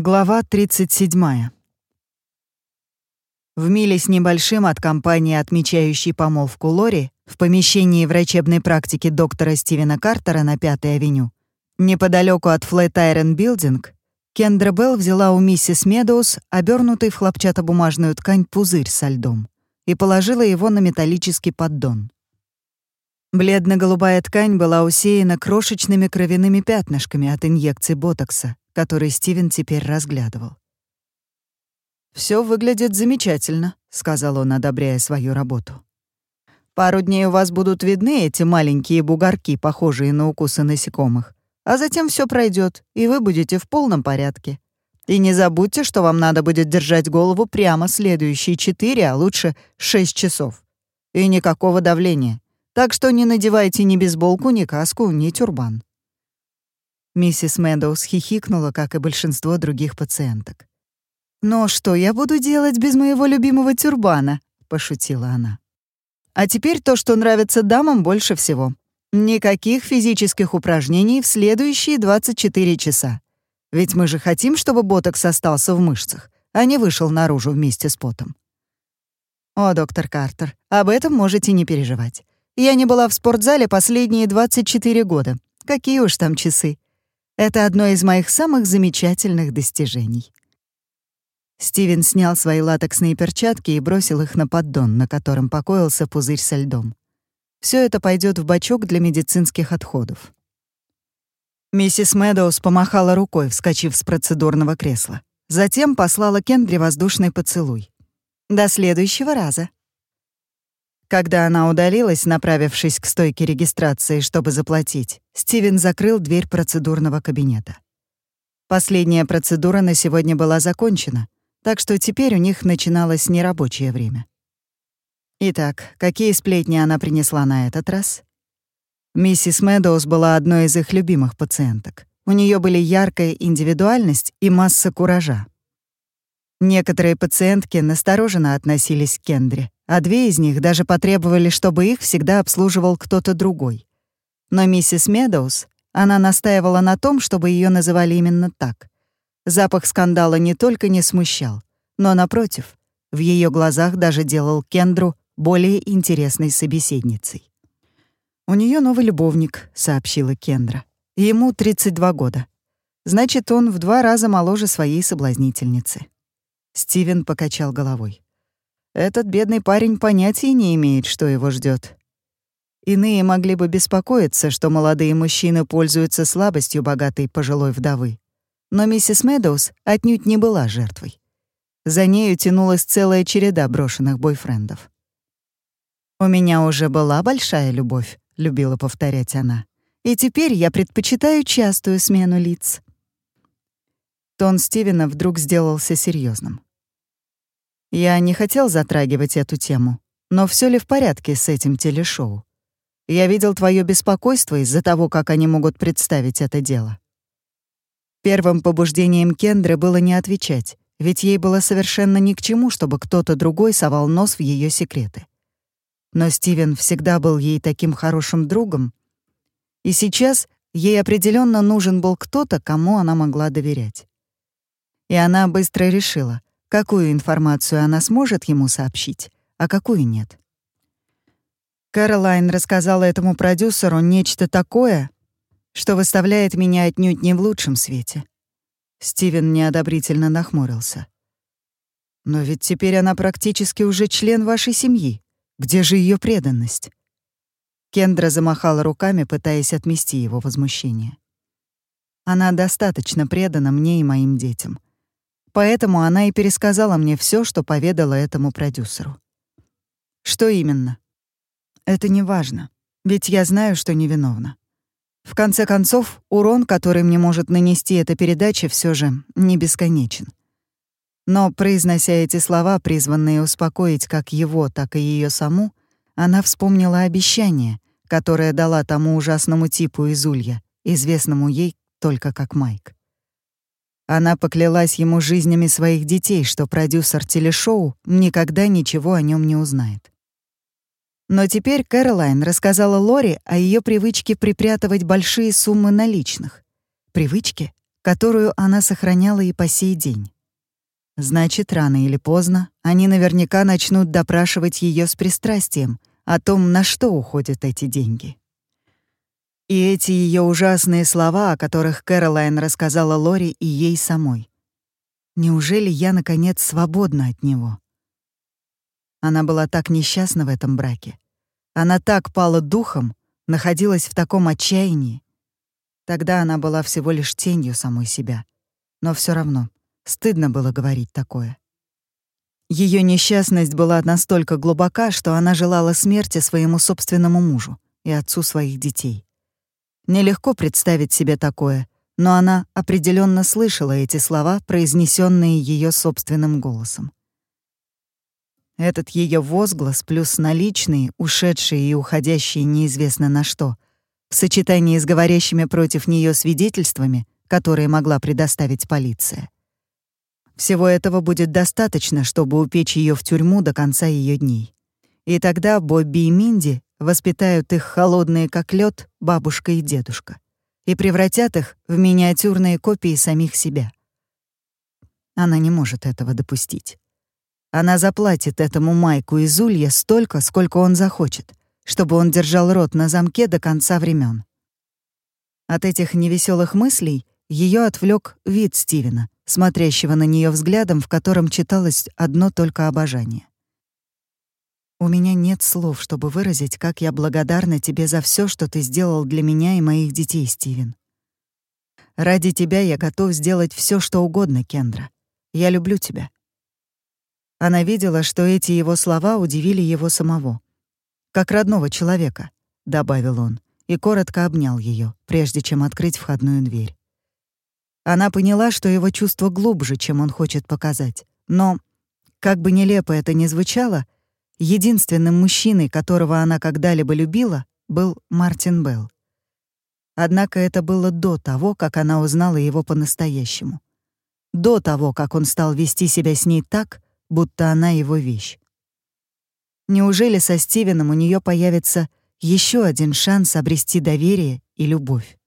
Глава 37. В миле с небольшим от компании, отмечающей помолвку Лори, в помещении врачебной практики доктора Стивена Картера на Пятой авеню, неподалеку от Flatiron Building, Кендра Белл взяла у миссис Медоуз обернутый в хлопчатобумажную ткань пузырь со льдом и положила его на металлический поддон. Бледно-голубая ткань была усеяна крошечными кровяными пятнышками от инъекций ботокса, который Стивен теперь разглядывал. Все выглядит замечательно», — сказал он, одобряя свою работу. «Пару дней у вас будут видны эти маленькие бугорки, похожие на укусы насекомых, а затем все пройдет, и вы будете в полном порядке. И не забудьте, что вам надо будет держать голову прямо следующие четыре, а лучше шесть часов. И никакого давления. Так что не надевайте ни бейсболку, ни каску, ни тюрбан. Миссис Мэдоуз хихикнула, как и большинство других пациенток. «Но что я буду делать без моего любимого тюрбана?» — пошутила она. «А теперь то, что нравится дамам больше всего. Никаких физических упражнений в следующие 24 часа. Ведь мы же хотим, чтобы ботокс остался в мышцах, а не вышел наружу вместе с потом». «О, доктор Картер, об этом можете не переживать. Я не была в спортзале последние 24 года. Какие уж там часы. Это одно из моих самых замечательных достижений. Стивен снял свои латексные перчатки и бросил их на поддон, на котором покоился пузырь со льдом. Все это пойдет в бачок для медицинских отходов. Миссис Мэдоуз помахала рукой, вскочив с процедурного кресла. Затем послала Кендри воздушный поцелуй. «До следующего раза», когда она удалилась, направившись к стойке регистрации, чтобы заплатить, Стивен закрыл дверь процедурного кабинета. Последняя процедура на сегодня была закончена, так что теперь у них начиналось нерабочее время. Итак, какие сплетни она принесла на этот раз? Миссис Мэдоуз была одной из их любимых пациенток. У нее были яркая индивидуальность и масса куража. Некоторые пациентки настороженно относились к Кендре, а две из них даже потребовали, чтобы их всегда обслуживал кто-то другой. Но миссис Медоуз, она настаивала на том, чтобы ее называли именно так. Запах скандала не только не смущал, но, напротив, в ее глазах даже делал Кендру более интересной собеседницей. «У нее новый любовник», — сообщила Кендра. «Ему 32 года. Значит, он в два раза моложе своей соблазнительницы». Стивен покачал головой. Этот бедный парень понятия не имеет, что его ждет. Иные могли бы беспокоиться, что молодые мужчины пользуются слабостью богатой пожилой вдовы. Но миссис Медоуз отнюдь не была жертвой. За нею тянулась целая череда брошенных бойфрендов. «У меня уже была большая любовь», — любила повторять она. «И теперь я предпочитаю частую смену лиц». Тон Стивена вдруг сделался серьезным. Я не хотел затрагивать эту тему, но все ли в порядке с этим телешоу? Я видел твое беспокойство из-за того, как они могут представить это дело. Первым побуждением Кендры было не отвечать, ведь ей было совершенно ни к чему, чтобы кто-то другой совал нос в ее секреты. Но Стивен всегда был ей таким хорошим другом, и сейчас ей определенно нужен был кто-то, кому она могла доверять. И она быстро решила, какую информацию она сможет ему сообщить, а какую нет. Кэролайн рассказала этому продюсеру нечто такое, что выставляет меня отнюдь не в лучшем свете. Стивен неодобрительно нахмурился. «Но ведь теперь она практически уже член вашей семьи. Где же ее преданность?» Кендра замахала руками, пытаясь отмести его возмущение. «Она достаточно предана мне и моим детям. Поэтому она и пересказала мне все, что поведала этому продюсеру. Что именно? Это не важно, ведь я знаю, что невиновна. В конце концов, урон, который мне может нанести эта передача, все же не бесконечен. Но, произнося эти слова, призванные успокоить как его, так и ее саму, она вспомнила обещание, которое дала тому ужасному типу из Улья, известному ей только как Майк. Она поклялась ему жизнями своих детей, что продюсер телешоу никогда ничего о нем не узнает. Но теперь Кэролайн рассказала Лори о ее привычке припрятывать большие суммы наличных. Привычке, которую она сохраняла и по сей день. Значит, рано или поздно они наверняка начнут допрашивать ее с пристрастием о том, на что уходят эти деньги. И эти ее ужасные слова, о которых Кэролайн рассказала Лори и ей самой. Неужели я, наконец, свободна от него? Она была так несчастна в этом браке. Она так пала духом, находилась в таком отчаянии. Тогда она была всего лишь тенью самой себя. Но все равно стыдно было говорить такое. Ее несчастность была настолько глубока, что она желала смерти своему собственному мужу и отцу своих детей. Нелегко представить себе такое, но она определенно слышала эти слова, произнесенные ее собственным голосом. Этот ее возглас плюс наличные, ушедшие и уходящие неизвестно на что, в сочетании с говорящими против нее свидетельствами, которые могла предоставить полиция. Всего этого будет достаточно, чтобы упечь ее в тюрьму до конца ее дней. И тогда Бобби и Минди воспитают их холодные как лед бабушка и дедушка и превратят их в миниатюрные копии самих себя. Она не может этого допустить. Она заплатит этому Майку из Улья столько, сколько он захочет, чтобы он держал рот на замке до конца времен. От этих невеселых мыслей ее отвлек вид Стивена, смотрящего на нее взглядом, в котором читалось одно только обожание. «У меня нет слов, чтобы выразить, как я благодарна тебе за все, что ты сделал для меня и моих детей, Стивен. Ради тебя я готов сделать все, что угодно, Кендра. Я люблю тебя. Она видела, что эти его слова удивили его самого. «Как родного человека», — добавил он, и коротко обнял ее, прежде чем открыть входную дверь. Она поняла, что его чувство глубже, чем он хочет показать. Но, как бы нелепо это ни звучало, единственным мужчиной, которого она когда-либо любила, был Мартин Белл. Однако это было до того, как она узнала его по-настоящему. До того, как он стал вести себя с ней так, будто она его вещь. Неужели со Стивеном у нее появится еще один шанс обрести доверие и любовь?